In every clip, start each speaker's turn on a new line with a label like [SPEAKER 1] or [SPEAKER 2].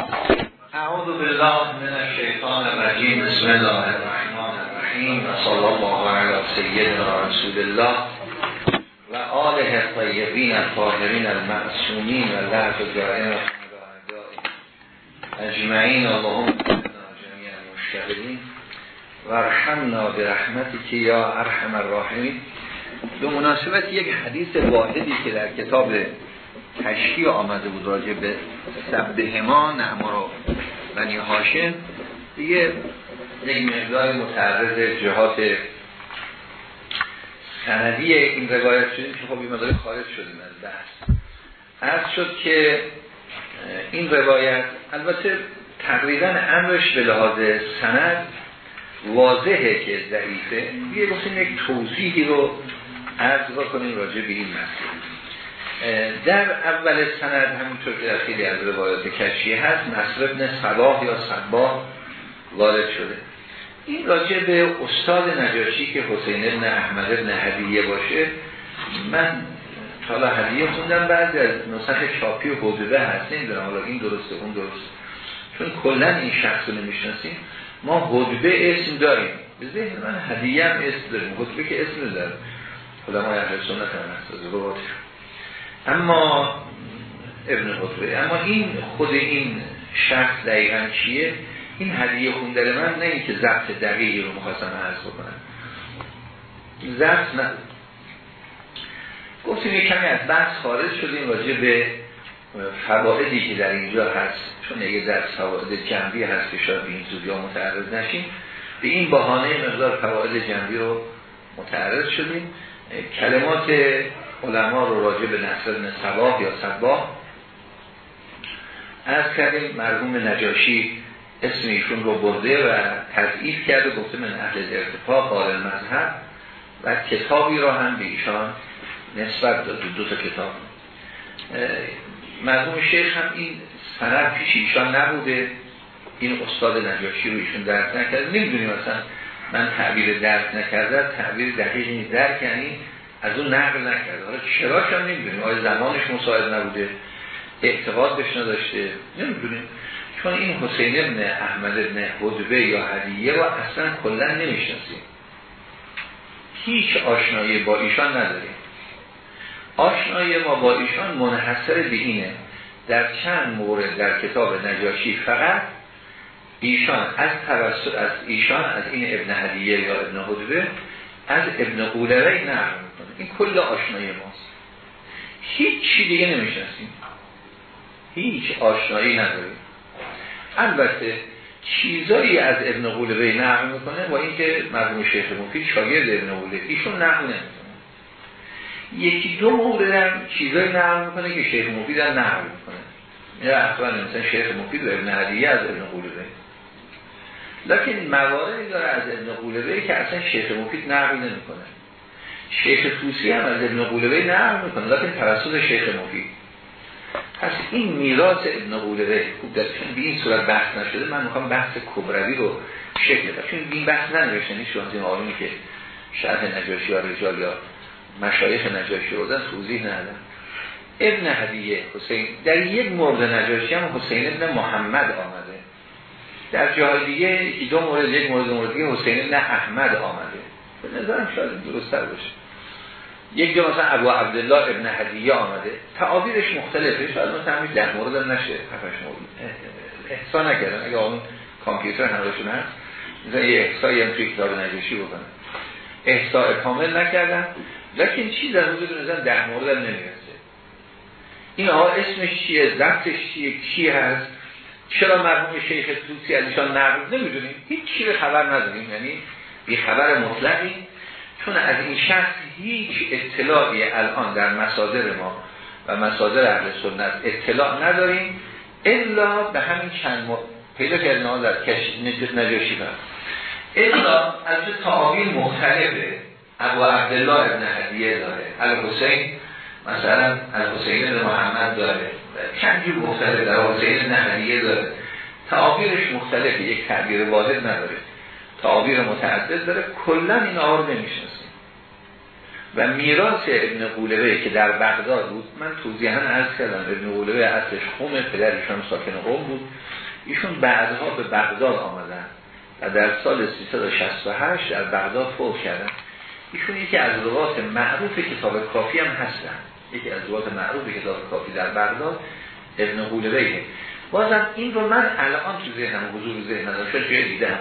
[SPEAKER 1] اعوذ بالله من الشیطان الرجیم بسم الله الرحمن الرحیم و صلی الله علی سیدنا رسول الله و آله الطیبین الطاهرین المعصومین و لعب دائم اجمعین. اللهم جميع المشتغلین و رحمنا برحمتی که یا ارحم الراحمین. به مناسبت یک حدیث واحدی که در کتاب تشکیه آمده بود راجع به سبد هما نعما رو بنی هاشم. دیگه یک مقدار متعرض جهات سندی این روایت شدیم که خب این مقدار خارج شدیم از بحث. عرض شد که این روایت البته تقریبا امرش به لحاظ سند واضحه که ضعیفه. یه یک توضیحی رو عرض بکنیم راجع به این مسئله. در اول سند همینطور که در خیلی از روایات کشی هست نصر ابن صلاح یا صباه وارد شده. این راجع به استاد نجاشی که حسین ابن احمد ابن هدیه باشه من حالا هدیه خوندم بعد از نسخ چاپی و حدوده هست نمی‌دونم حالا این درسته اون درسته. چون کلا این شخص رو نمی‌شناسیم. ما حدوده اسم داریم. به ذهن من هدیه هم اسم داریم. حدوده که اسم داریم خدا ما اهل سنت هم هست. اما ابن حضره اما این خود این شخص دقیقا چیه؟ این هدیه خوندر من نه اینکه ضبط دقیقی رو مخواستم عرض بکنم. ضبط نه. گفتیم یک کمی از بحث خارج شدیم راجع به فوائدی که در اینجا هست. چون یه در فواید جنبی هست که شاید این زودی ها متعرض نشیم. به این بهانه مقدار فواید جنبی رو متعرض شدیم. کلمات علما رو راجع به نصر بن یا صباح. از کردیم مرحوم نجاشی اسم ایشون رو برده و تضعیف کرده گفته من اهل ارتفاع قال مذهب و کتابی را هم به ایشان نسبت داد دو تا کتاب. مرحوم شیخ هم این سند پیش ایشان نبوده این استاد نجاشی رو ایشون درک نکرده. نمی‌دونیم مثلا من تعبیر درک نکرده تعبیر دقیقی درک یعنی از اون نقل نکرده. حالا چراش هم نمی‌دونیم. آیا زمانش مساعد نبوده؟ اعتقاد بهش نداشته؟ نمی‌دونیم. چون این حسین ابن احمد ابن حدبه یا هدیه رو اصلا کلا نمی‌شناسیم. هیچ آشنایی با ایشان نداریم. آشنایی ما با ایشان منحصر به اینه. در چند مورد در کتاب نجاشی فقط ایشان از توسط از ایشان از این ابن هدیه یا ابن حدبه از ابن قولوی نقل می‌کنه این کل آشنایی ماست. هیچ چی دیگه نمی‌شناسیم. هیچ آشنایی نداریم. البته چیزایی از ابن قولوی نقل می‌کنه با اینکه مرحوم شیخ مفید شاگرد ابن قولوی. ایشون نقل نمی‌کنه. یکی دو مورد هم چیزایی نقل می‌کنه که شیخ مفید هم نقل می‌کنه. یا اصلا مثلا شیخ مفید و ابن هدیه از ابن قولوی. لکن مواردی داره از ابن قولوی که اصلا شیخ مفید نقل نمی‌کنه. شیخ توسی هم از ابن قولوی نقل می‌کنه لکن توسط شیخ مفید. پس این میراث ابن قولوی خوب در به این صورت بحث نشده من می‌خوام بحث کبروی رو شکل بدم. چون این بحث ننوشته نیست شما این که شرح نجاشی یا رجال یا مشایخ نجاشی رو توضیح ندادن. ابن هدیه حسین در یک مورد نجاشی هم حسین ابن محمد آمده در جای دیگه دو مورد یک مورد مورد دیگه حسین نه احمد آمده. به نظرم شاید درست‌تر باشه. یک جا مثلا ابو عبدالله ابن هدیه آمده. تعابیرش مختلفه. شاید مثلا همین ده مورد هم نشه. هفتش مورد احسا نکردن اگه اون کامپیوتر همشون هست مثلا یه احسایی هم توی کتاب نجاشی بکنن احساء کامل نکردن لیکن چیز از حدود مثلا ده مورد هم نمی‌رسه. این ها اسمش چیه؟ ضبطش چیه؟ کی هست؟ چرا مرحوم شیخ توسی از ایشان نقل نمی‌دونیم؟ هیچ چیز خبر نداریم. یعنی بی خبر مطلقی. چون از این شخص هیچ اطلاعی الان در مسادر ما و مسادر اهل سنت اطلاع نداریم الا به همین چند م... پیدا کردن در کش نجاشی هست الا از تعاویل مختلفه. ابو عبدالله ابن هدیه داره. الحسین مثلا الحسین محمد داره. چند جور مختلف در حسین نهریه داره. تعابیرش مختلفه یک تعبیر واحد نداره. تعابیر متعدد داره کلا این آور نمی‌شناسیم. و میراث ابن قولبه که در بغداد بود من توضیحا عرض کردم ابن قولبه اصلش خومه پدرشان ساکن قوم بود. ایشون بعدها به بغداد آمدن و در سال 368 در بغداد فوت کردن. ایشون یکی از روات معروف کتاب کافی هم هستن. یکی از روات معروف کتاب کافی در بغداد ابن قولبه بازم این رو من الان تو ذهنم حضور ذهن نداشت جای دیدم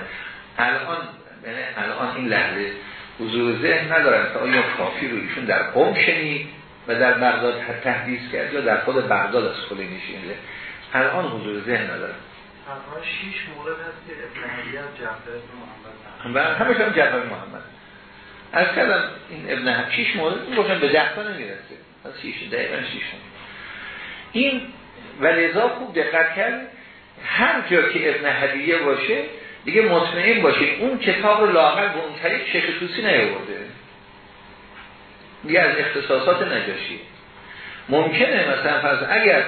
[SPEAKER 1] الان یعنی الان این لحظه حضور ذهن ندارم که آیا کافی رو ایشون در قوم شنید و در بغداد تحدیث کرد یا در خود بغداد از کلی نشینده. الان حضور ذهن ندارم.
[SPEAKER 2] تنها شیش مورد هست که ابن جعفر محمد
[SPEAKER 1] و همش هم جعفر محمد. از کردم این ابن هم شیش مورد این روشن به ده تا نمی‌رسه. شیش دقیقا شیش این و لذا خوب دقت کرد هر جا که ابن هدیه باشه دیگه مطمئن باشید اون کتاب رو لاغل به اون طریق شیخ توسی نیاورده. دیگه از اختصاصات نجاشی. ممکنه مثلا فرض اگر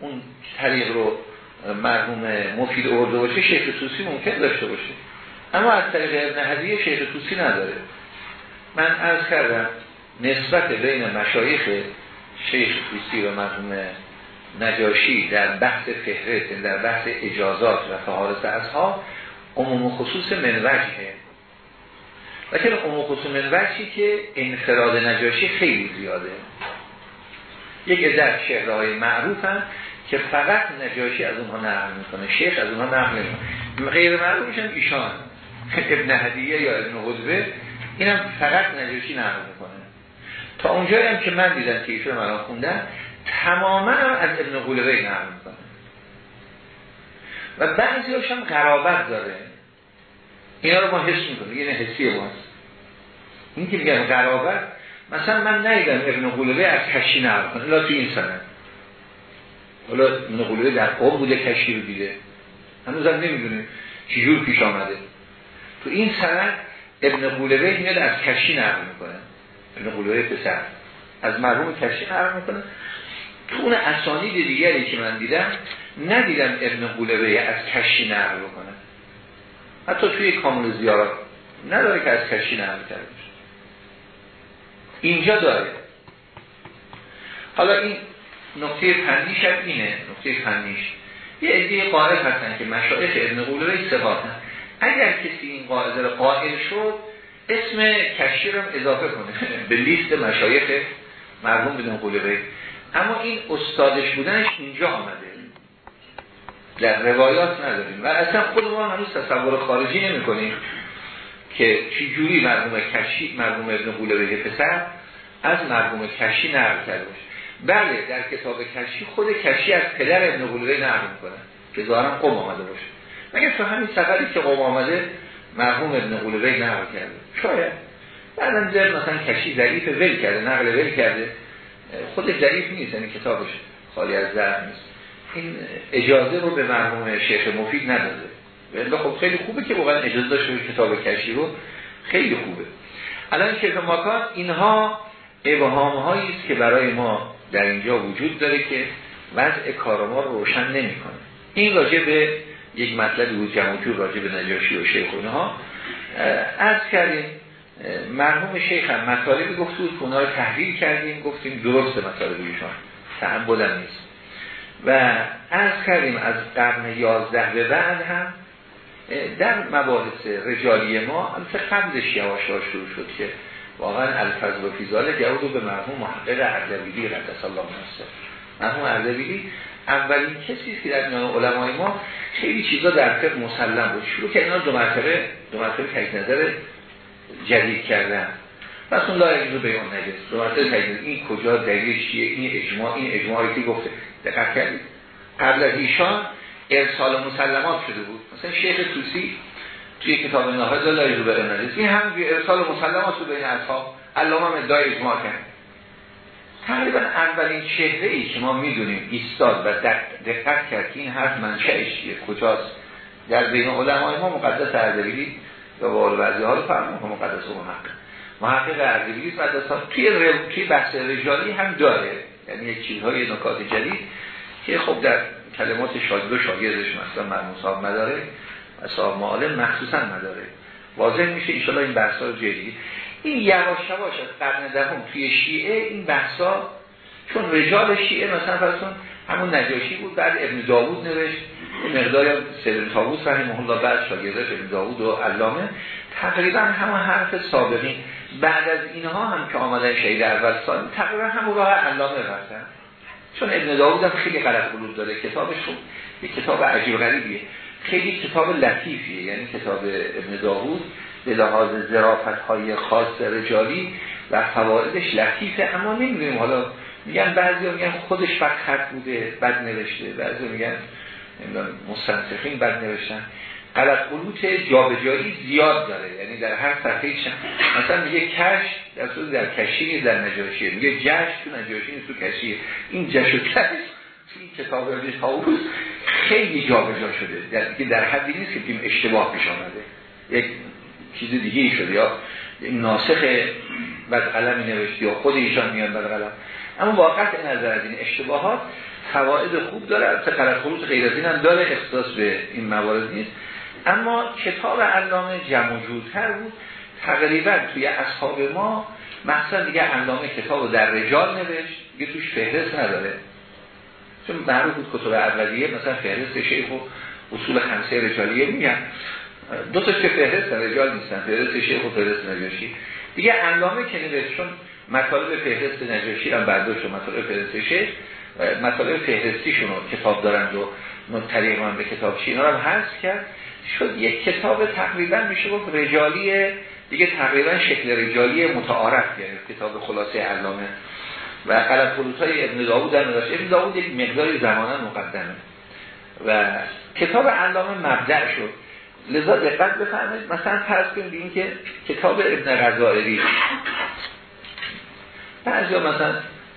[SPEAKER 1] اون طریق رو مرحوم مفید ارده باشه شیخ توسی ممکن داشته باشه. اما از طریق ابن هدیه شیخ توسی نداره. من از کردم نسبت بین مشایخ شیخ توسی و مرحوم نجاشی در بحث فهرست در بحث اجازات و فهارس ازها عموم خصوص منوجه. لیکن عموم خصوص منوجی که انفراد نجاشی خیلی زیاده؟ یک در شهرهای معروف هم که فقط نجاشی از اونها نقل می‌کنه شیخ از اونها نقل می‌کنه غیر معروف میشن ایشان. ابن هدیه یا ابن حضبه اینم فقط نجاشی نقل می‌کنه. تا اونجایی هم که من دیدم که ایشون مرا خوندن تماما از ابن قولبه نقل می‌کنه و بعضی هم قرابت داره. اینا رو ما حس می‌کنیم یعنی حسی ماست این که میگن قرابت مثلا من نیدم ابن قولبه از کشی نقل کنه. الا تو این سنه حالا ابن قولبه در قوم بوده کشی رو دیده. هنوز هم نمی‌دونیم چجور پیش آمده. تو این سنه ابن قولبه میاد از کشی نقل می‌کنه. ابن قولبه پسر. از مرحوم کشی نقل می‌کنه. تو اون اسانید دیگری که من دیدم ندیدم ابن قولبه از کشی نقل بکنه. حتی توی کامل زیارات نداره که از کشی نقل کرده اینجا داره. حالا این نقطه فنیش هم اینه. نقطه فنیش. یه عده قائل هستن که مشایخ ابن قولبه ثباتن اگر کسی این قاعده قائل شد اسم کشی رو اضافه کنه. به لیست مشایخ مرحوم بدون قولبه اما این استادش بودنش اینجا آمده. در روایات نداریم. و اصلا خود ما هنوز تصور خارجی نمی کنیم که چی جوری مرحوم کشی مرحوم ابن قولبه پسر از مرحوم کشی نقل کرده باشه. بله در کتاب کشی خود کشی از پدر ابن قولبه نقل می‌کنه. که ظاهرا قوم آمده باشه. مگر تو همین سفری که قوم آمده مرحوم ابن قولبه نقل کرده. شاید. بعدم در مثلا کشی ضعیف ول کرده نقل ول کرده. خود ضعیف نیست یعنی کتابش خالی از ضعف نیست. این اجازه رو به مرحوم شیخ مفید نداده. و خب خیلی خوبه که واقعا اجازه داشته کتاب کشی رو. خیلی خوبه. الان شیخ ماکان اینها ابهام هایی است که برای ما در اینجا وجود داره که وضع کار ما رو روشن نمی‌کنه. این راجع به یک مطلب بود جمع راجع به نجاشی و شیخ اونها از کردیم مرحوم شیخ هم مطالبی گفت بود که رو تحلیل کردیم گفتیم درست مطالب ایشان تحمل نیست. و از کردیم از قرن یازده به بعد هم در مباحث رجالی ما البته قبلش یواش شروع شد که واقعا الفضل و فیزاله جواب به مرحوم محقق اردبیلی قدس الله منصر مرحوم اردبیلی اولین کسی که در میان علمای ما خیلی چیزا در فقه مسلم بود. شروع که اینا دو مرتبه دو مرتبه تک نظر جدید کردن. پس اون لا رو به اون نجس دو مرتبه این کجا دلیل چیه؟ این اجماع این اجماعی که گفته. دقت کردید. قبل از ایشان ارسال مسلمات شده بود. مثلا شیخ توسی توی کتاب نهاد رو به اون این هم ارسال مسلمات رو بین اصحاب علامه ادعای اجماع کرد. تقریبا اولین چهره ای که ما می‌دونیم ایستاد و دقت کرد که این حرف منشأش کجاست. در بین علمای ما مقدس اردبیلی و با بعضی ها رو فرمون که مقدس و محقق. محقق اردبیلی مقدس ها توی, توی بحث رجالی هم داره. یعنی یک چیزهای نکات جدید که خب در کلمات شاگرد و شاگردش مثلا مرمون صاحب مداره و صاحب معالم مخصوصا مداره واضح میشه ایشالا این بحث ها رو جدید این یواش یواش از قرن دهم توی شیعه این بحثا چون رجال شیعه مثلا فرسون همون نجاشی بود بعد ابن داوود نوشت مقدار سیدن تاووس رحمه الله بعد شاگردش ابن داوود و علامه. تقریبا همون حرف سابقین بعد از اینها هم که آمدن شهید اول سال تقریبا همون راه علامه رفتن. چون ابن داوود هم خیلی غلط قلوب داره. کتابش خوب یک کتاب عجیب غریبیه. خیلی کتاب لطیفیه یعنی کتاب ابن داوود. به لحاظ ظرافت های خاص رجالی و فوائدش لطیفه اما نمی‌دونیم. حالا میگن بعضی میگن خودش فقط خط بوده بد نوشته بعضی میگن مستنسخین بد نوشتن غلط قلوت جابجایی زیاد داره. یعنی در هر صفحه مثلا میگه کش در صورت در کشی در نجاشیه میگه جش تو نجاشی نیست تو کشیه. این جش و کش این کتاب تاووس خیلی جابجا شده. در, در حدی نیست که بگیم اشتباه پیش آمده. یک چیز دیگه ای شده یا ناسخ بد قلمی نوشته یا خود ایشان میان بد قلم. اما واقعا نظر از این اشتباهات فواید خوب داره. البته خروج غیر از این هم داره اختصاص به این موارد نیست. اما کتاب علامه جمع جورتر بود. تقریبا توی اصحاب ما مثلا دیگه علامه کتاب در رجال نوشت دیگه توش فهرست نداره. چون معروف بود کتب اولیه مثلا فهرست شیخ و اصول خمسه رجالیه میگن. دو تا که فهرست رجال نیستن فهرست شیخ و فهرست نجاشی. دیگه علامه نوشت چون مطالب فهرست نجاشی هم برداشت و مطالب فهرست شیخ مطالب فهرستیشون رو کتاب دارند و طریق به کتاب اینا رو حذف کرد. شد یک کتاب تقریبا میشه گفت رجالی دیگه تقریبا شکل رجالی متعارف گرفت. کتاب خلاصه علامه. و خلوط های ابن داود در نداشت ابن داود یک مقداری زمانا مقدمه. و کتاب علامه مبدع شد. لذا دقت بفرمایید. مثلا فرض کنید این که کتاب ابن غزائری. بعضی مثلا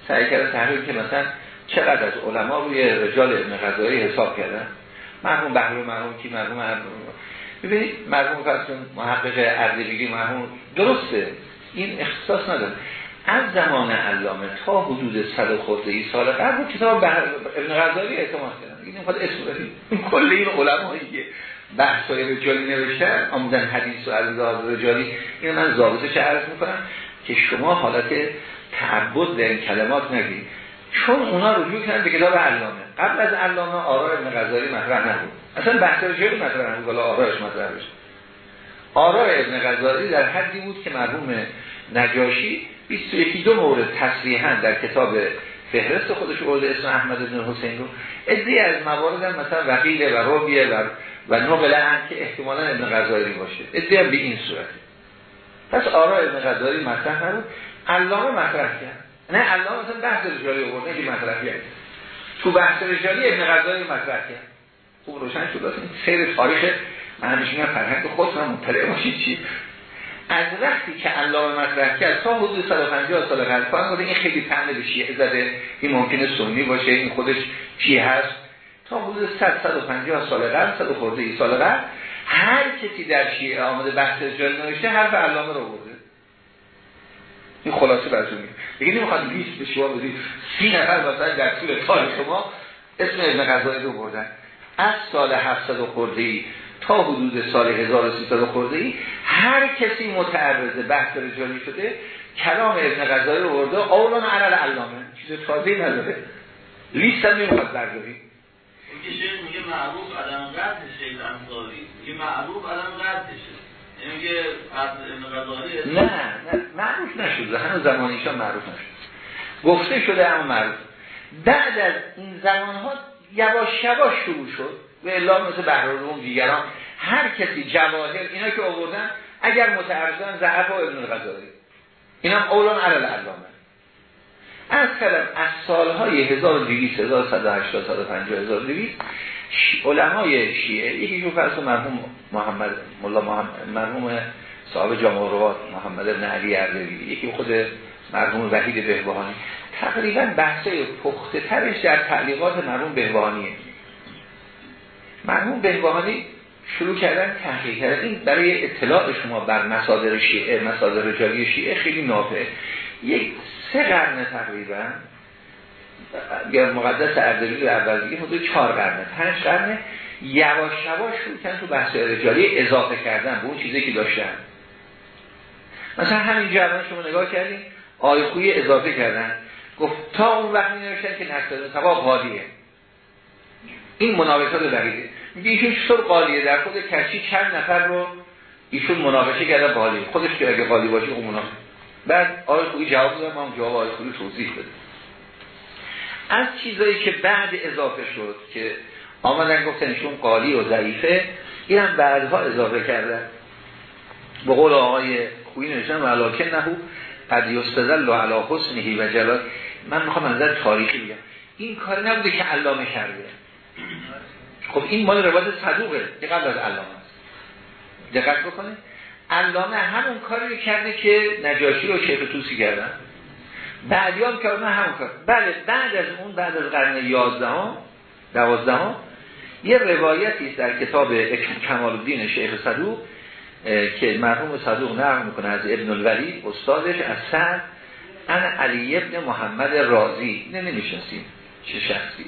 [SPEAKER 1] سعی کرده تحریل که مثلا چقدر از علما روی رجال ابن غزائری حساب کردن. مرحوم بهرو مرحوم کی مرحوم ببینید مرحوم فرسون محقق اردبیلی مرحوم درسته. این اختصاص نداره. از زمان علامه تا حدود صد خورده ای سال قبل کتاب ابن غزالی اعتماد کردن. این خود اسم این کل این علمایی که بحث های رجالی نوشتن آمدن حدیث و علیه رجالی این من ضابطه چه عرض می‌کنم که شما حالت تعبد در این کلمات نگید چون اونا رجوع کردن به کتاب علامه. قبل از علامه آرای ابن غزالی مطرح نبود. اصلا بحث رجالی مطرح نبود؟ ولی آرایش مطرح بشه. آرای ابن غزالی در حدی بود که مرحوم نجاشی 21 دو مورد تصریحا در کتاب فهرست خودش اورده اسم احمد بن حسین رو ادعی از موارد مثلا وقیل و رویه و و نقل هم که احتمالا ابن غزالی باشه. ادعی به این صورت. پس آرای ابن غزالی مطرح نبود. علامه مطرح کرد. نه علامه مثلا بحث رجالی آورده که مطرح کرد تو بحث رجالی ابن غزالی مطرح کرد. خوب روشن شد. این سیر تاریخ من همیشه میگم فرهنگ خودتون مطلع باشید چی؟ از وقتی که علامه مطرح کرد تا حدود 150 سال قبل این خیلی طعن به شیعه زده این ممکنه سنی باشه این خودش چی هست. تا حدود 100 150 سال قبل 100 خورده ای سال قبل هر کسی در شیعه آمده بحث رجال نوشته حرف علامه رو برده. این خلاصه براتون میگم. دیگه نمی‌خواد لیست به شما بدید 30 نفر مثلا در طول تاریخ ما اسم ابن غزالی رو بردن. از سال 700 خورده ای تا حدود سال 1300 خورده ای هر کسی متعرض بحث رجالی شده کلام ابن غزالی رو برده اولان علل علامه چیز تازه‌ای نداره. لیست نمی‌خواد برداری
[SPEAKER 3] این که شیخ میگه معروف علم قدر شیخ انصاری. میگه معروف علم قدرشه. میگه ابن غزالی
[SPEAKER 1] نه نه معروف نشده. همون زمان ایشان معروف نشد گفته شده اما معروف. بعد از این زمان ها یواش یواش شروع شد. و الا مثل بهرالروم دیگران. هر کسی جواهر اینا که آوردن اگر متعرضان ضعف و ابن الغزالی اینا اولان علل علامه از کلم از سالهای 1200 1180 150 1200 علمای شیعه یکی جو فرس مرحوم محمد مولا محمد مرحوم صاحب جامع روات محمد ابن علی اردبیلی یکی خود مرحوم وحید بهبهانی. تقریبا بحثای پخته ترش در تعلیقات مرحوم بهبهانیه. مرحوم بهبهانی شروع کردن تحقیق کردن. برای اطلاع شما بر مصادر شیعه مصادر رجالی شیعه خیلی نافعه. یک سه قرن تقریبا یا مقدس اردبیل اول دیگه حدود چهار قرنه پنج قرنه یواش یواش شروع کردن تو بحث رجالی اضافه کردن به اون چیزی که داشتن. مثلا همین جرمان شما نگاه کردیم آی خوی اضافه کردن. گفت تا اون وقت می که نسل سبا قالیه این مناقشات دقیقه میگه ایشون چطور قالیه در خود کشی چند نفر رو ایشون مناقشه کرده قالیه خودش که اگه قالی باشه اون مناقشه. بعد آقای خویی جواب دادم ما جواب آقای توضیح بده از چیزایی که بعد اضافه شد که آمدن گفتن ایشون قالی و ضعیفه این هم بعدها اضافه کردن. به قول آقای خویی نوشتن ولکن نهو قد یستدل علی حسنه و جلال. من می‌خوام نظر تاریخی بگم. این کار نبوده که علامه کرده خب این مال روایت صدوقه. که قبل از علامه است. دقت بکنه علامه همون کاری کرده که نجاشی رو شیخ توسی کردن. بعدی هم کردن همون کار. بله بعد از اون بعد از قرن 11 12 یه روایتی در کتاب کمال الدین شیخ صدوق که مرحوم صدوق نقل می‌کنه از ابن الولی استادش از سر ان علی ابن محمد رازی. نه نمی‌شناسیم چه شخصی.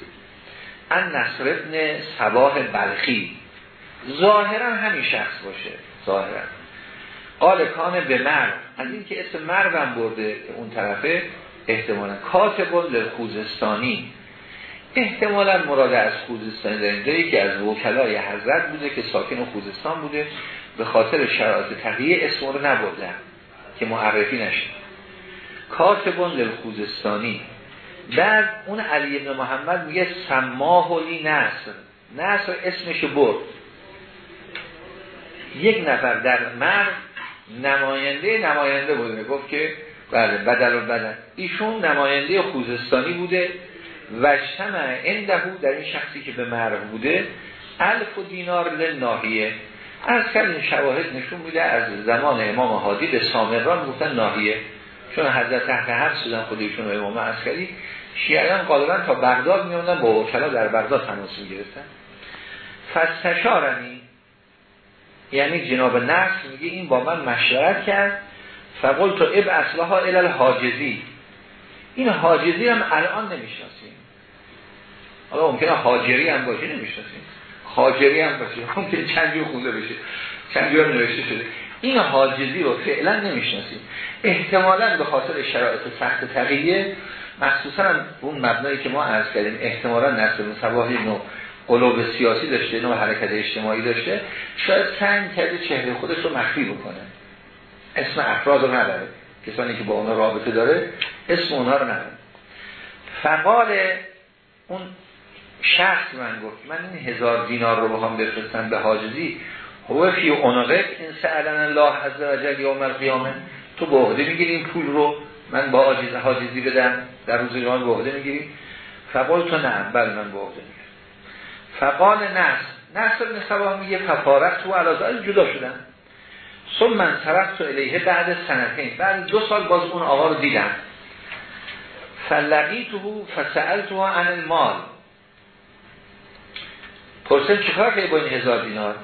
[SPEAKER 1] ان نصر ابن سباه بلخی. ظاهرا همین شخص باشه ظاهرا. قال کان به مرو از این که اسم مرو هم برده اون طرفه احتمالا کاتبون لخوزستانی احتمالا مراد از خوزستان داریم که از وکلای حضرت بوده که ساکن خوزستان بوده. به خاطر شرایط تقیه اسم رو نبردن که معرفی نشه. کاتبون للخوزستانی. بعد اون علی ابن محمد میگه سماه لی نصر. نصر اسمش برد. یک نفر در مر نماینده نماینده بوده. گفت که بله بدل و بدل. ایشون نماینده خوزستانی بوده و شمع اندهو در این شخصی که به مرغ بوده الف و دینار لناهیه از کل شواهد نشون میده از زمان امام حادی به سامران گفتن ناهیه چون حضرت تحت هر سودن خودشون و امام عسکری شیعیان غالبا تا بغداد میوندن با وکلا در بغداد تماس می‌گرفتن. فستشارنی یعنی جناب نفس میگه این با من مشورت کرد فقل تو اب اصلها الال حاجزی این حاجزی هم الان نمی‌شناسیم. حالا ممکنه حاجری هم باشه نمی‌شناسیم. حاجری هم باشه ممکنه چند جور خونده بشه چند جور نوشته شده. این حاجزی رو فعلا نمی‌شناسیم. احتمالا به خاطر شرایط سخت تقییه مخصوصا اون مبنایی که ما عرض کردیم احتمالا نسل صباحی نوع قلوب سیاسی داشته نوع حرکت اجتماعی داشته شاید سنگ کرده چهره خودش رو مخفی بکنه. اسم افراد رو نداره. کسانی که با اون رابطه داره اسم اونها رو نداره. فقال اون شخص من گفت من این هزار دینار رو بخوام بفرستم به حاجزی هو فی اونقه این سعلن الله عز و یوم القیامه. تو به عهده می‌گیری این پول رو من با حاجزی بدم در روز قیامت به عهده می‌گیری. فقال تو نه بله من به عهده می‌گیرم. فقال نصر نصر ابن صباح میگه ففارت تو علازه جدا شدن ثم من طرف تو الیه بعد سنتین بعد دو سال باز اون آقا رو دیدم. فلقیتو فسألتو عن المال. پرسن چیکار که با این هزار دینار؟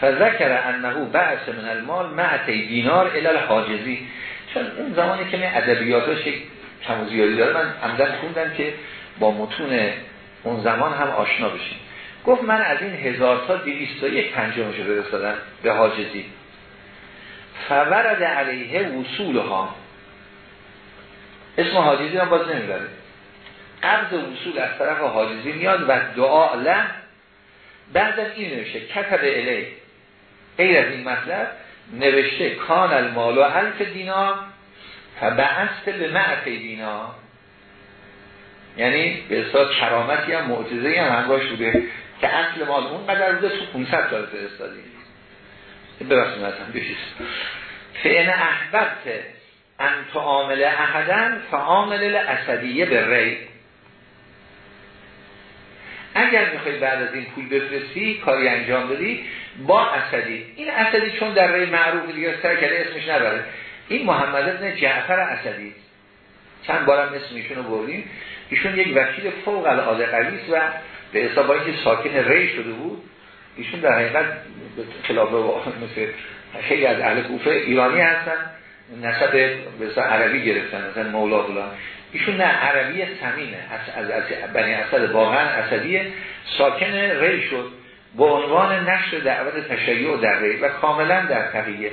[SPEAKER 1] فذکر انه بعث من المال معتی دینار الال حاجزی چون اون زمانی که من ادبیاتش کم زیادی داره من عمدن خوندم که با متون اون زمان هم آشنا بشیم. گفت من از این هزار تا دیویست تا یک پنجمشو برسادم به حاجزی فورد علیه وصول ها اسم حاجزی هم باز نمی‌بره. قبض وصول از طرف حاجزی میاد و دعا له. بعد از این نوشته کتب الی. غیر از این مطلب نوشته کان المال و الف دینا فبعثت به معت دینا. یعنی به اصلا کرامتی هم معجزه هم همراش بوده. که اصل مال اون قدر بوده تو 500 دلار فرستادی برسیم مثلا بشید فعن احببت ان تعامل احدن فعامل الاسدیه به ری. اگر می‌خوای بعد از این پول بفرستی کاری انجام بدی با اسدی. این اسدی چون در ری معروف دیگه سر کرده اسمش نداره این محمد ابن جعفر اسدی. چند بارم اسم رو بردیم. ایشون یک وکیل فوق العاده قوی و به حساب اینکه ساکن ری شده بود ایشون در حقیقت خلاف مثل خیلی از اهل کوفه ایرانی هستن نسب به عربی گرفتن مثلا مولا فلان. ایشون نه عربی سمینه از, از, از بنی اسد واقعا اسدیه. ساکن ری شد با عنوان نشر دعوت تشیع در ری و کاملا در تقیه.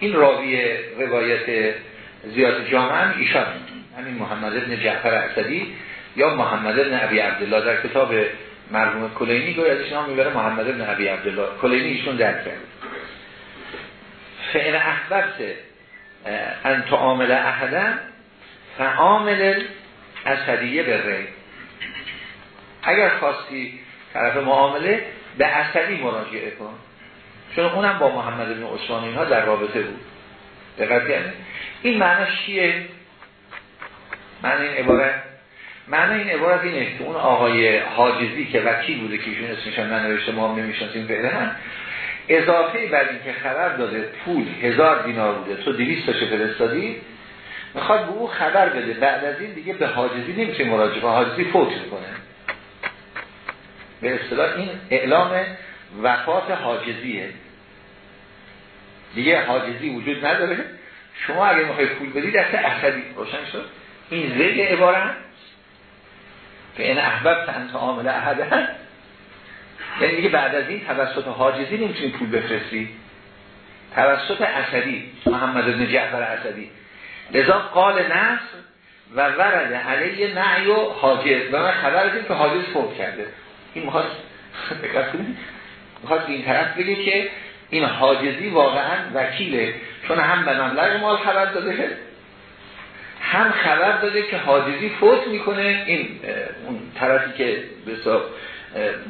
[SPEAKER 1] این راوی روایت زیاد جامعه ایشان. همین محمد ابن جعفر اسدی یا محمد ابن ابی عبدالله در کتاب مرحوم کلینی گویا ازش نام می‌بره محمد ابن ابی عبدالله. کلینی ایشون درک کرد. فعل احببت ان تعامل احدا فعامل اسدیه به ری. اگر خواستی طرف معامله به اسدی مراجعه کن. چون اونم با محمد بن عثمان اینها در رابطه بود. کردید این معنی چیه؟ معنی این عبارت معنی این عبارت اینه که اون آقای حاجزی که وکیل بوده که ایشون اسمشان من نوشته ما هم نمی‌شناسیم فعلا اضافه بر اینکه خبر داده پول هزار دینار بوده تو دویست تاشو فرستادی می‌خواد به او خبر بده. بعد از این دیگه به حاجزی نمیشه مراجعه حاجزی فوت کنه به اصطلاح این اعلام وفات حاجزیه. دیگه حاجزی وجود نداره. شما اگه می‌خوای پول بدی دست اصدی روشن شد این زید عبارت. که این احباب انت عامل احد یعنی دیگه بعد از این توسط حاجزی نمی‌تونی پول بفرستی. توسط اسدی محمد بن جعفر اسدی. لذا قال نصر و ورد علیه نعی و حاجز. و من خبر دیم که حاجز فوت کرده. این می‌خواد می‌خواد این طرف بگه که این حاجزی واقعا وکیله. چون هم به مبلغ مال خبر داده. هم خبر داده که حاجزی فوت می‌کنه این اون طرفی که به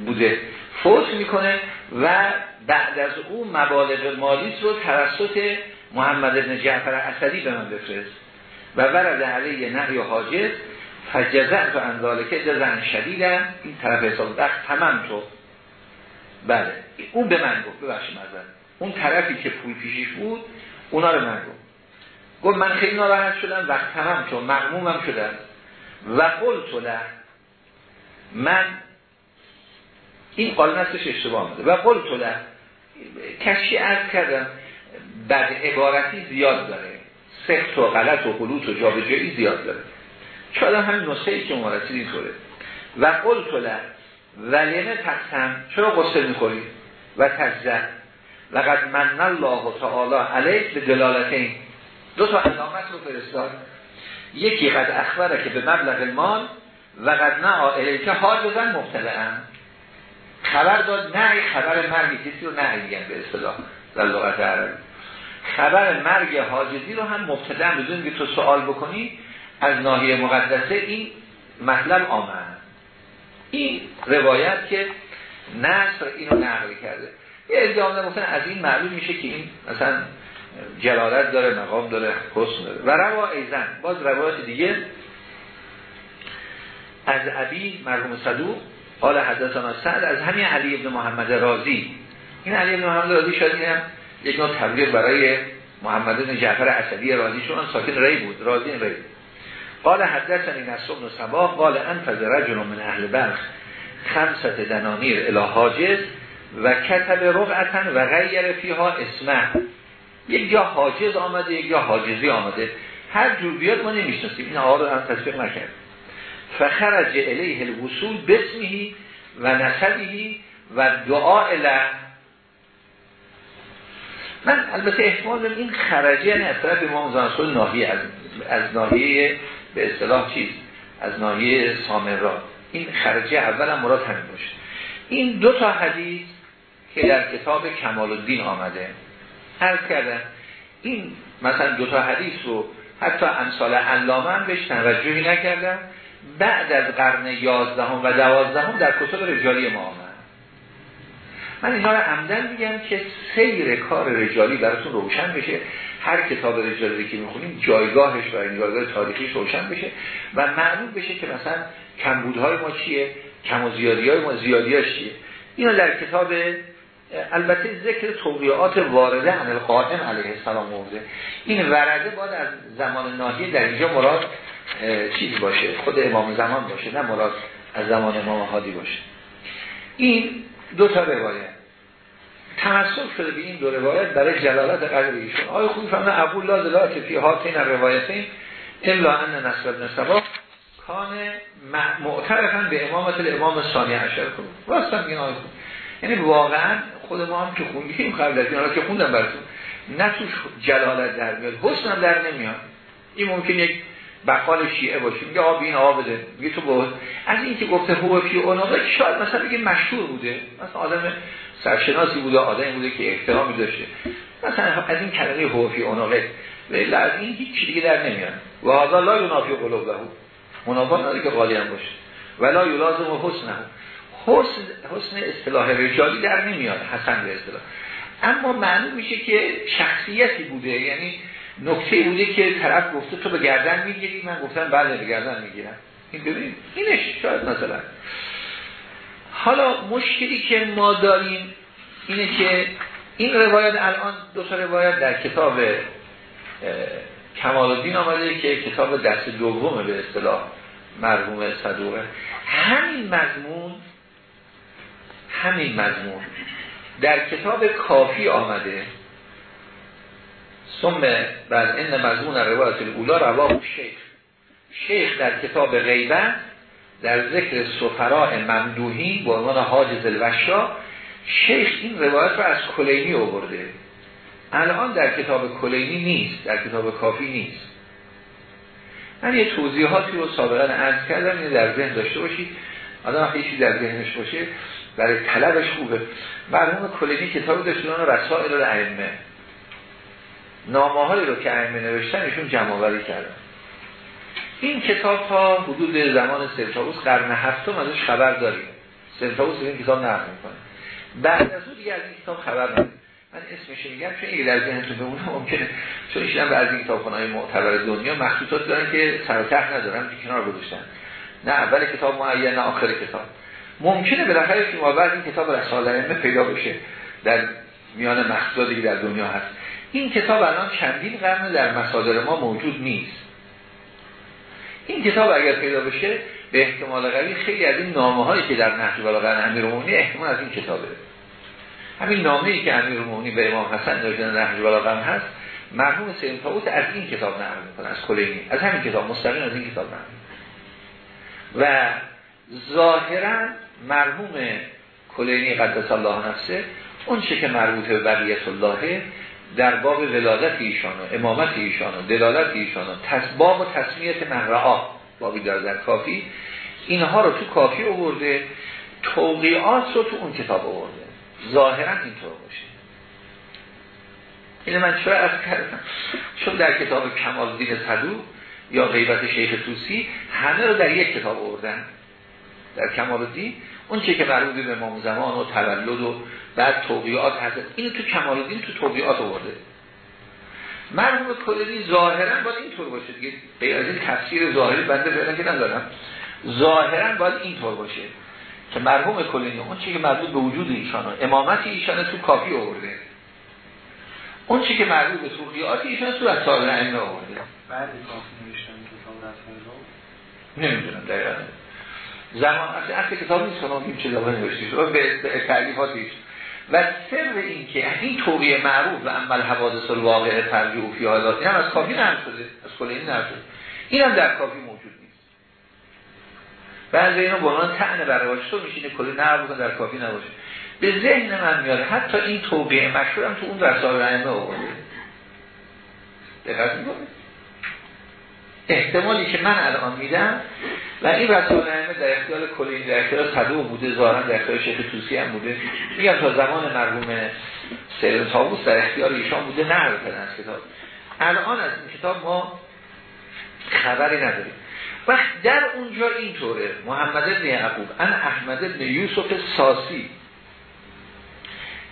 [SPEAKER 1] بوده فوت می‌کنه و بعد از او مبالغ مالی رو توسط محمد بن جعفر اسدی به من بفرست. و ورد علیه نهی حاجز فجزن تو انداله که جزن شدیدن این طرف حساب دخت تمام تو بله. اون به من گفت ببخشید مزن اون طرفی که پول پیشیش بود اونا رو من گفت. گفت من خیلی ناراحت شدم وقت تمام چون مغمومم شدم. و قلت له. من این قال نستش اشتباه میده و قلت له. کشی عرض کردم بعد عبارتی زیاد داره. سخت و غلط و غلوط و جابجایی زیاد داره. چون همین نسخه ای که ما رسید اینطوره. و قلت له. ولیمه تقسم. چرا قصه می‌خوری؟ و تجزن لقد من الله تعالی علیک به دلالتین دو تا علامت رو فرستاد. یکی قد اخبره که به مبلغ مال و قد نه که حاجزن هم خبر داد نه خبر مرگی کسی رو نه میگن به اصطلاح در لغت عربی. خبر مرگ حاجزی رو هم مبتدا بدون که تو سوال بکنی از ناحیه مقدسه این مطلب آمد. این روایت که نصر اینو نقل کرده. یه ادعا مثلا از این معلوم میشه که این مثلا جلالت داره مقام داره حسن داره. و روا ایزن. باز روایت دیگه. از عبی مرحوم صدوق قال حدثنا سعد از همین علی ابن محمد رازی. این علی ابن محمد رازی شاید هم یک نوع تبلیغ برای محمد بن جعفر اسدی رازی چون ساکن ری بود رازی ری. بود قال حدثنی نصر بن سبا قال انفذ رجل من اهل بلخ خمسة دنانیر الى حاجز و کتب رقعتن و غیر فیها اسمه. یک جا حاجز آمده یک جا حاجزی آمده. هر جور بیاد ما نمی‌شناسیم. این آقا رو هم تصفیق نکرد فخرج الیه الوصول بسمهی و نسبهی و دعا له. من البته احتمال این خرجی یعنی از طرف امام زانسول ناحیه از, از ناحیه به اصطلاح چیز؟ از ناحیه سامرا این خرجی اول هم مراد همین باشه. این دو تا حدیث که در کتاب کمال الدین آمده. هر کردن. این مثلا دو تا حدیث رو حتی امثال علامه هم بهش توجهی نکردن. بعد از قرن یازدهم و دوازدهم در کتب رجالی ما آمد. من اینا رو عمدن میگم که سیر کار رجالی براتون روشن بشه. هر کتاب رجالی که می‌خونیم جایگاهش و جایگاه تاریخیش روشن بشه و معلوم بشه که مثلا کمبودهای ما چیه کم و زیادی های ما زیادیاش چیه. اینا در کتاب البته ذکر توقیعات وارده عن القائم علیه السلام موضع این ورده باید از زمان ناهی در اینجا مراد چیز باشه. خود امام زمان باشه نه مراد از زمان امام حادی باشه. این دو تا روایت. تمثل شده به این دو روایت برای جلالت قدر ایشون. آیا خوبی فهمه ابو لا که فی هاتین روایتین. الا ان نصر ابن سبا کان معترفن به امامت الامام ثانی عشر. کنم راستم این آیه یعنی واقعا خود ما هم که خوندیم قبل از این که خوندم براتون نه توش جلالت در میاد حسن در نمیاد. این ممکن یک بقال شیعه باشه میگه آب این آب بده میگه تو بود از این که گفته هو فی شاید مثلا بگه مشهور بوده. مثلا آدم سرشناسی بوده آدمی بوده که احترامی داشته. مثلا از این کلمه هو فی اوناقه و از این هیچ دیگه در نمیاد. و هذا لا ینافی قلوب له منافا نداره که قالی هم باشه. ولا یلازم و حسن حسن اصطلاح رجالی در نمیاد حسن به اصطلاح. اما معلوم میشه که شخصیتی بوده یعنی نکته بوده که طرف گفته تو به گردن می‌گیری من گفتم بله به گردن می‌گیرم. این ببین اینش شاید مثلا. حالا مشکلی که ما داریم اینه که این روایت الان دو تا روایت در کتاب کمال الدین آمده که کتاب دست دومه به اصطلاح مرحوم صدوقه. همین مضمون همین مضمون در کتاب کافی آمده ثم بعد این مضمون روایت اولا رواه شیخ. شیخ در کتاب غیبت در ذکر سفراء ممدوهی با عنوان حاجز الوشا شیخ این روایت رو از کلینی آورده. الان در کتاب کلینی نیست در کتاب کافی نیست. من یه توضیحاتی رو سابقا عرض کردم اینه در ذهن داشته باشید. آدم وقتی در ذهنش باشه برای طلبش خوبه. مرحوم کلینی کتاب داشتون رسائل الائمه. نامه رو که ائمه نوشتن ایشون جمع آوری کردن. این کتاب تا حدود زمان سلطاوس قرن هفتم ازش خبر داریم. سلطاوس این کتاب نقل می‌کنه. بعد از اون دیگه از این کتاب خبر نداریم. من اسمش میگم چون این در ذهنتون بمونه ممکنه. چون ایشون از این کتابخانه‌های معتبر دنیا مخصوصات دارن که سر ندارن کنار گذاشتن. نه اول کتاب معین نه آخر کتاب. ممکنه بالاخره که ما بعد این کتاب رساله پیدا بشه در میان مخصوصاتی که در دنیا هست. این کتاب الان چندین قرن در مصادر ما موجود نیست. این کتاب اگر پیدا بشه به احتمال قوی خیلی از این نامه هایی که در نهج بلاغه امیر مومنی احتمال از این کتابه. همین نامه ای که امیر مومنی به امام حسن در نهج بلاغه هست مرحوم سید طاووس از این کتاب نقل می‌کنه از کلینی از همین کتاب مستقیم از این کتاب نقل و ظاهرا مرحوم کلینی قدس الله نفسه اون چه که مربوط به بقیت الله در باب ولادت ایشان و امامت ایشان و دلالت ایشان و باب و تصمیت من بابی در در کافی اینها رو تو کافی آورده توقیات رو تو اون کتاب آورده. ظاهرا اینطور باشه. اینه من چرا از کردم؟ چون در کتاب کمال دین صدو یا غیبت شیخ توسی همه رو در یک کتاب آوردن. در کمال الدین اون چه که مربوط به امام زمان و تولد و بعد توقیات هست. اینو تو کمال الدین تو توقیات آورده. مرحوم کلینی ظاهرا باید اینطور باشه دیگه. غیر از این تفسیر ظاهری بنده فعلا که ندارم. ظاهرا باید اینطور باشه که مرحوم کلینی اون چی که مربوط به وجود ایشان و امامت ایشان تو کافی آورده. اون چی که مربوط به توقیات ایشان تو رسائل ائمه آورده.
[SPEAKER 2] بعد
[SPEAKER 1] نمی‌دونم دقیقاً. زمان اصلا اصل کتاب نیست کنم این چه زمان نوشتیش به تعلیفاتیش و سر این که این توقیه معروف و عمل حوادث الواقع ترجیح و فی حالات هم از کافی نرم شده از کلی نرم شده. این هم در کافی موجود نیست. بعضی اینا به عنوان تعنه برای تو میشینه کلی بکن در کافی نباشه. به ذهن من میاد حتی این توقیه مشهور هم تو اون رسال رحمه آورده. دقت می‌کنه احتمالی که من الان میدم و این رسول ائمه در اختیار کلی در اختیار صدوق بوده ظاهرا در اختیار شیخ توسی هم بوده. میگم تا زمان مرحوم سیر تابوس در اختیار ایشان بوده نه از کتاب الان از این کتاب ما خبری نداریم. و در اونجا اینطوره محمد ابن یعقوب ان احمد ابن یوسف ساسی.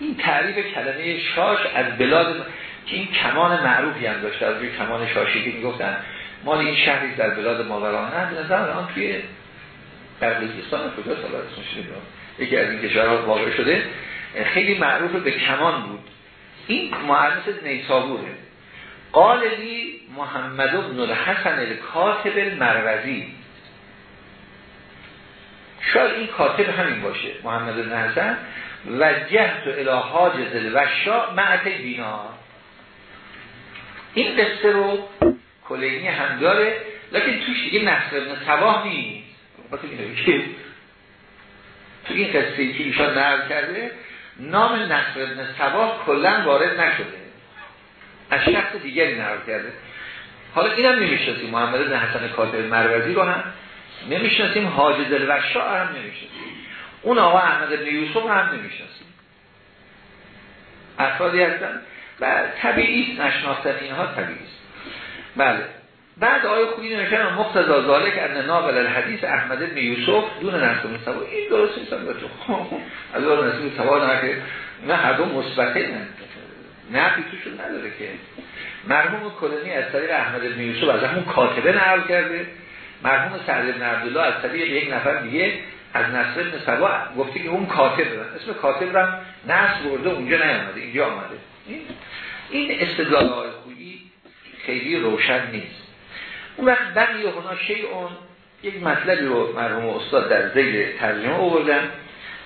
[SPEAKER 1] این تعریف کلمه شاش از بلاد که این کمان معروفی هم داشته از روی کمان شاشی که می‌گفتن. مال این شهری در بلاد ماورانه به نظر آن توی قرقیزستان کجا سال اسمش یکی از این کشورها واقع شده خیلی معروف به کمان بود. این معرس نیسابوره. قال لی محمد بن الحسن الکاتب المروزی. شاید این کاتب همین باشه محمد بن حسن و جهت و الهاج دل معت بینا این قصه رو کلینی هم داره لیکن توش دیگه نصر ابن سباه نیست. تو این قصه که ایشان نقل کرده نام نصر ابن سباه کلا وارد نشده. از شخص دیگری نقل کرده. حالا اینم نمی‌شناسیم. محمد بن حسن کاتب مروزی رو هم نمی‌شناسیم. حاجز الوشا هم نمی‌شناسیم. اون آقا احمد بن یوسف هم نمی‌شناسیم. افرادی هستن. و طبیعی نشناختن اینها طبیعی است. بله. بعد آیه خوبی نمیشن مقتضا ذالک ان ناقل الحدیث احمد بن یوسف دون نصر مصطفی این درست نیست از اون نصر مصطفی که نه هر دو مثبته نه. نفی توشون نداره که. مرحوم کلانی از طریق احمد بن یوسف از همون کاتبه نقل کرده. مرحوم سعد بن عبدالله از طریق یک نفر دیگه از نصر بن سبا گفته که اون کاتب اسم کاتب را نصر برده اونجا نیامده اینجا آمده. این استدلال های خویی خیلی روشن نیست. اون وقت بقیه هنا شیعون یک مطلبی رو مرحوم استاد در زیل ترجمه آوردن.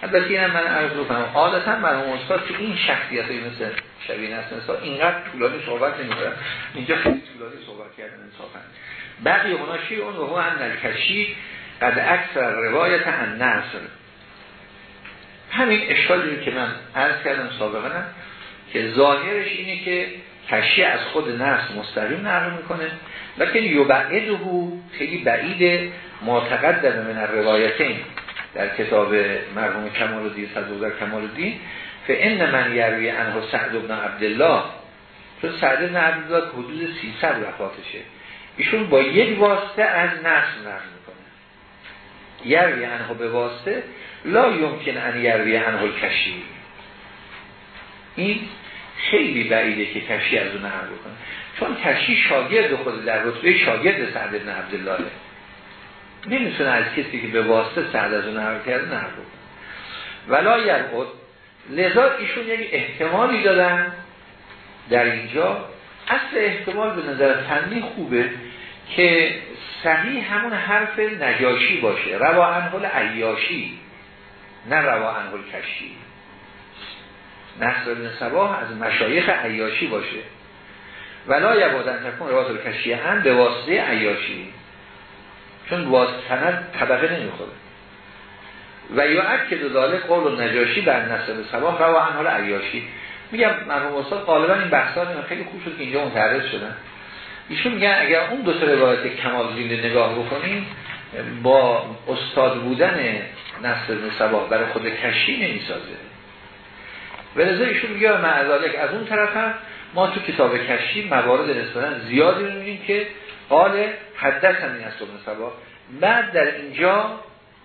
[SPEAKER 1] البته اینم من عرض رو کنم عادتا مرحوم استاد که این شخصیت های مثل شبیه مثلا اینقدر طولانی صحبت نمی اینجا خیلی طولانی صحبت کردن انصافا. بقیه هنا شیعون و هو ان الکشی قد اکثر روایت ان نصر. همین اشکالی که من عرض کردم سابقا که ظاهرش اینه که کشی از خود نفس مستقیم نقل می‌کنه. لکن یبعده خیلی بعید معتقد در من روایتین در کتاب مرحوم کمال الدین صدوزر کمال الدین فان من یروی انه سعد بن عبدالله. چون سعد بن عبدالله حدود 300 وفاتشه. ایشون با یک واسطه از نفس نقل می‌کنه. یروی انه به واسطه لا یمکن ان یروی انه کشی این خیلی بعیده که کشی از اون نقل بکنه. چون کشی شاگرد خود در رتبه شاگرد سعد بن عبدالله نمی‌تونه از کسی که به واسطه سعد از اون نقل کرده نقل بکنه. ولا یرقد. لذا ایشون یک احتمالی دادن در اینجا. اصل احتمال به نظر فنی خوبه که صحیح همون حرف نجاشی باشه. روا انحل عیاشی نه روا انحل کشی. نصر بن سباه از مشایخ عیاشی باشه. ولا یبادن تکون روایت کشی هم به واسطه عیاشی. چون واسطه سند طبقه نمی‌خوره. و یا که داله قول نجاشی بر نصر بن سباه روا حال عیاشی. میگم مرحوم استاد غالبا این بحثا خیلی خوب شد که اینجا متعرض شدن. ایشون میگن اگر اون دو تا روایت کمال نگاه بکنیم با استاد بودن نصر بن سباه برای خود کشی نمی‌سازه. ولذا ایشون میگه معذالک از اون طرف هم ما تو کتاب کشی موارد نسبتا زیادی می‌بینیم که قال حدث همین از سبا بعد در اینجا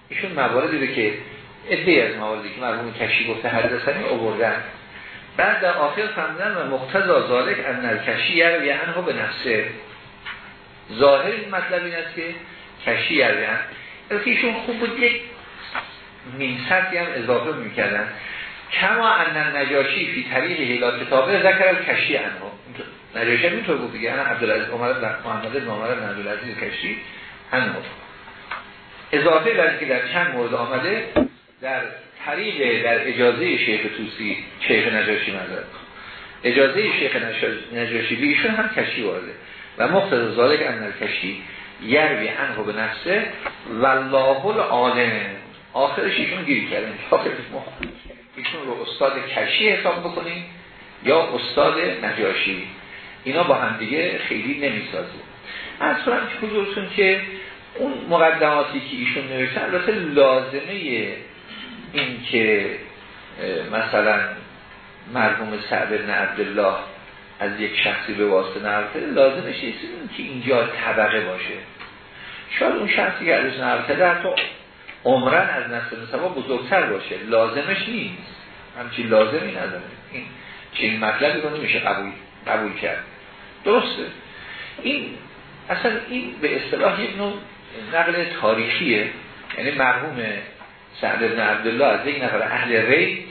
[SPEAKER 1] ایشون مواردی رو که ادهی از مواردی که مرحوم کشی گفته حدثنی اووردن بعد در آخر فهمیدن و مقتضا ذالک ان الکشی یعنی ها به نفسه. ظاهر این مطلب این است که کشی یعنی ایشون خوب بود یک نیم هم اضافه می‌کردن. کما ان نجاشی فی طریق هیلا کتابه ذکر کشی انها نجاشی هم اینطور بود دیگه. انا عبدالعزیز عمر محمد بن عمر بن عبدالعزیز کشی انها اضافه بر که در چند مورد آمده در طریق در اجازه شیخ توسی شیخ نجاشی مزد اجازه شیخ نجاشی بیشون هم کشی وارده. و مقتضى ذالک ان کشی یروی انه به نفسه. والله العالم آخرش ایشون گیری کردن آخرش ایشون رو استاد کشی حساب بکنیم یا استاد نجاشی. اینا با هم دیگه خیلی نمی‌سازه. از کنم که حضورتون که اون مقدماتی که ایشون نوشتن البته لازمه این که مثلا مرحوم سعد بن عبدالله از یک شخصی به واسطه نرفته لازمش این که اینجا طبقه باشه. شاید اون شخصی که ازش نرفته در تو عمرن از نسل سبا بزرگتر باشه. لازمش نیست. همچین لازمی نداره. این چین مطلبی رو نمیشه قبول, قبول کرد. درسته. این اصلا این به اصطلاح یک نوع نقل تاریخیه. یعنی مرحوم سعد بن عبدالله از یک نفر اهل ری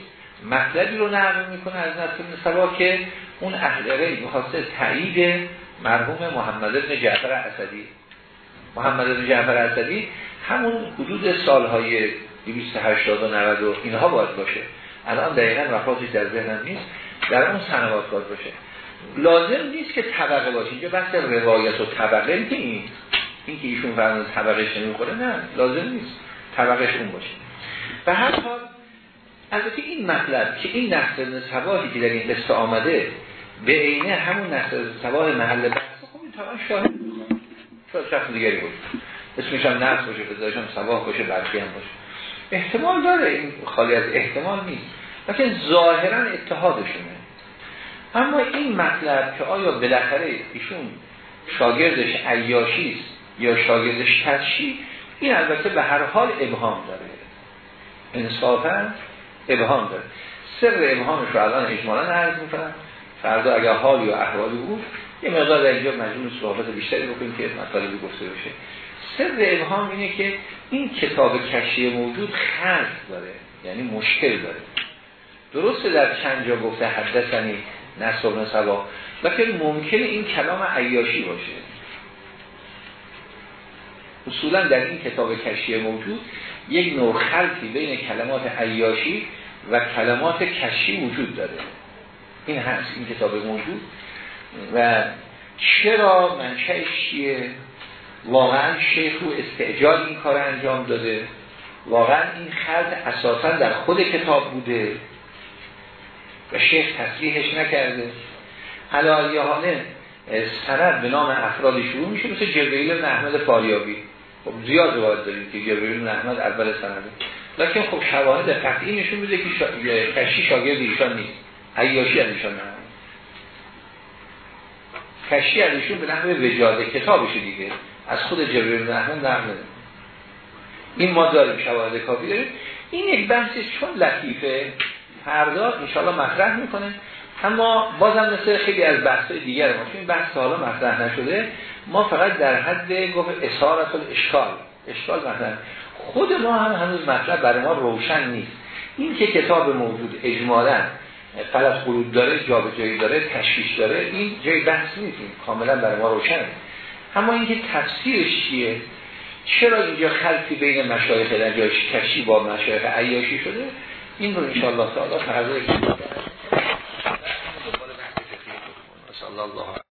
[SPEAKER 1] مطلبی رو نقل می‌کنه از نسل سبا که اون اهل ری می‌خواسته تایید مرحوم محمد بن جعفر اسدی محمد بن جعفر اسدی همون حدود سالهای 280 و 90 و اینها باید باشه. الان دقیقا وفاتی در ذهنم نیست. در اون سنوات باید باشه. لازم نیست که طبقه باشه. اینجا بحث روایت و طبقه نیست. این که ایشون فرمان طبقهش نمی‌خوره نه لازم نیست. طبقهش اون باشه. به هر حال البته این مطلب که این نقص نسباتی که در این قصه آمده به عینه همون نصر سواه محل بحث خب این طبعا شاهد شاید شخص دیگری بود. اسمش هم نصر باشه بذارش هم سواه باشه برقی هم باشه. احتمال داره این خالی از احتمال نیست. لیکن ظاهرا اتحادشونه. اما این مطلب که آیا بالاخره ایشون شاگردش عیاشی یا شاگردش تشی این البته به هر حال ابهام داره. انصافا ابهام داره. سر ابهامش رو الان اجمالا عرض می‌کنم. فردا اگر حال یا احوالی بود یه مقدار در اینجا مجموع صحبت بیشتری بکنیم که مطالبی گفته بشه سر ابهام اینه که این کتاب کشی موجود خرد داره یعنی مشکل داره. درسته در چند جا گفته حدثنی نصر بن سبا لیکن ممکنه این کلام عیاشی باشه. اصولا در این کتاب کشی موجود یک نوع خلطی بین کلمات عیاشی و کلمات کشی وجود داره. این هست این کتاب موجود. و چرا منشأش چیه؟ واقعا شیخ رو استعجال این کار انجام داده. واقعا این خلط اساسا در خود کتاب بوده. و شیخ تصریحش نکرده. حاله سند به نام افراد شروع میشه مثل جبریل بن احمد فاریابی. خب زیاد روایت داریم که جبریل بن احمد اول سنده. لکن خب شواهد قطعی نشون میده که شا... کشی شاگرد ایشان نیست. عیاشی از ایشان نه. کشی از به نحو وجاده کتابش دیگه از خود جبریل بن احمد این ما داریم شواهد کافی داریم. این یک بحثی چون لطیفه. فردا انشاءالله مطرح می‌کنه. اما بازم مثل خیلی از بحث دیگر ما چون بحث حالا مطرح نشده ما فقط در حد گفت اصارت اشکال. اشکال مثلا خود ما هم هنوز مطلب برای ما روشن نیست. این که کتاب موجود اجمالا غلط خروج داره جایی داره تشویش داره این جای بحث نیست کاملا برای ما روشنه اما اینکه تفسیرش چیه چرا اینجا خلطی بین مشایخ نجاشی کشی با مشایخ عیاشی شده این رو انشاءالله تعالی فردا الله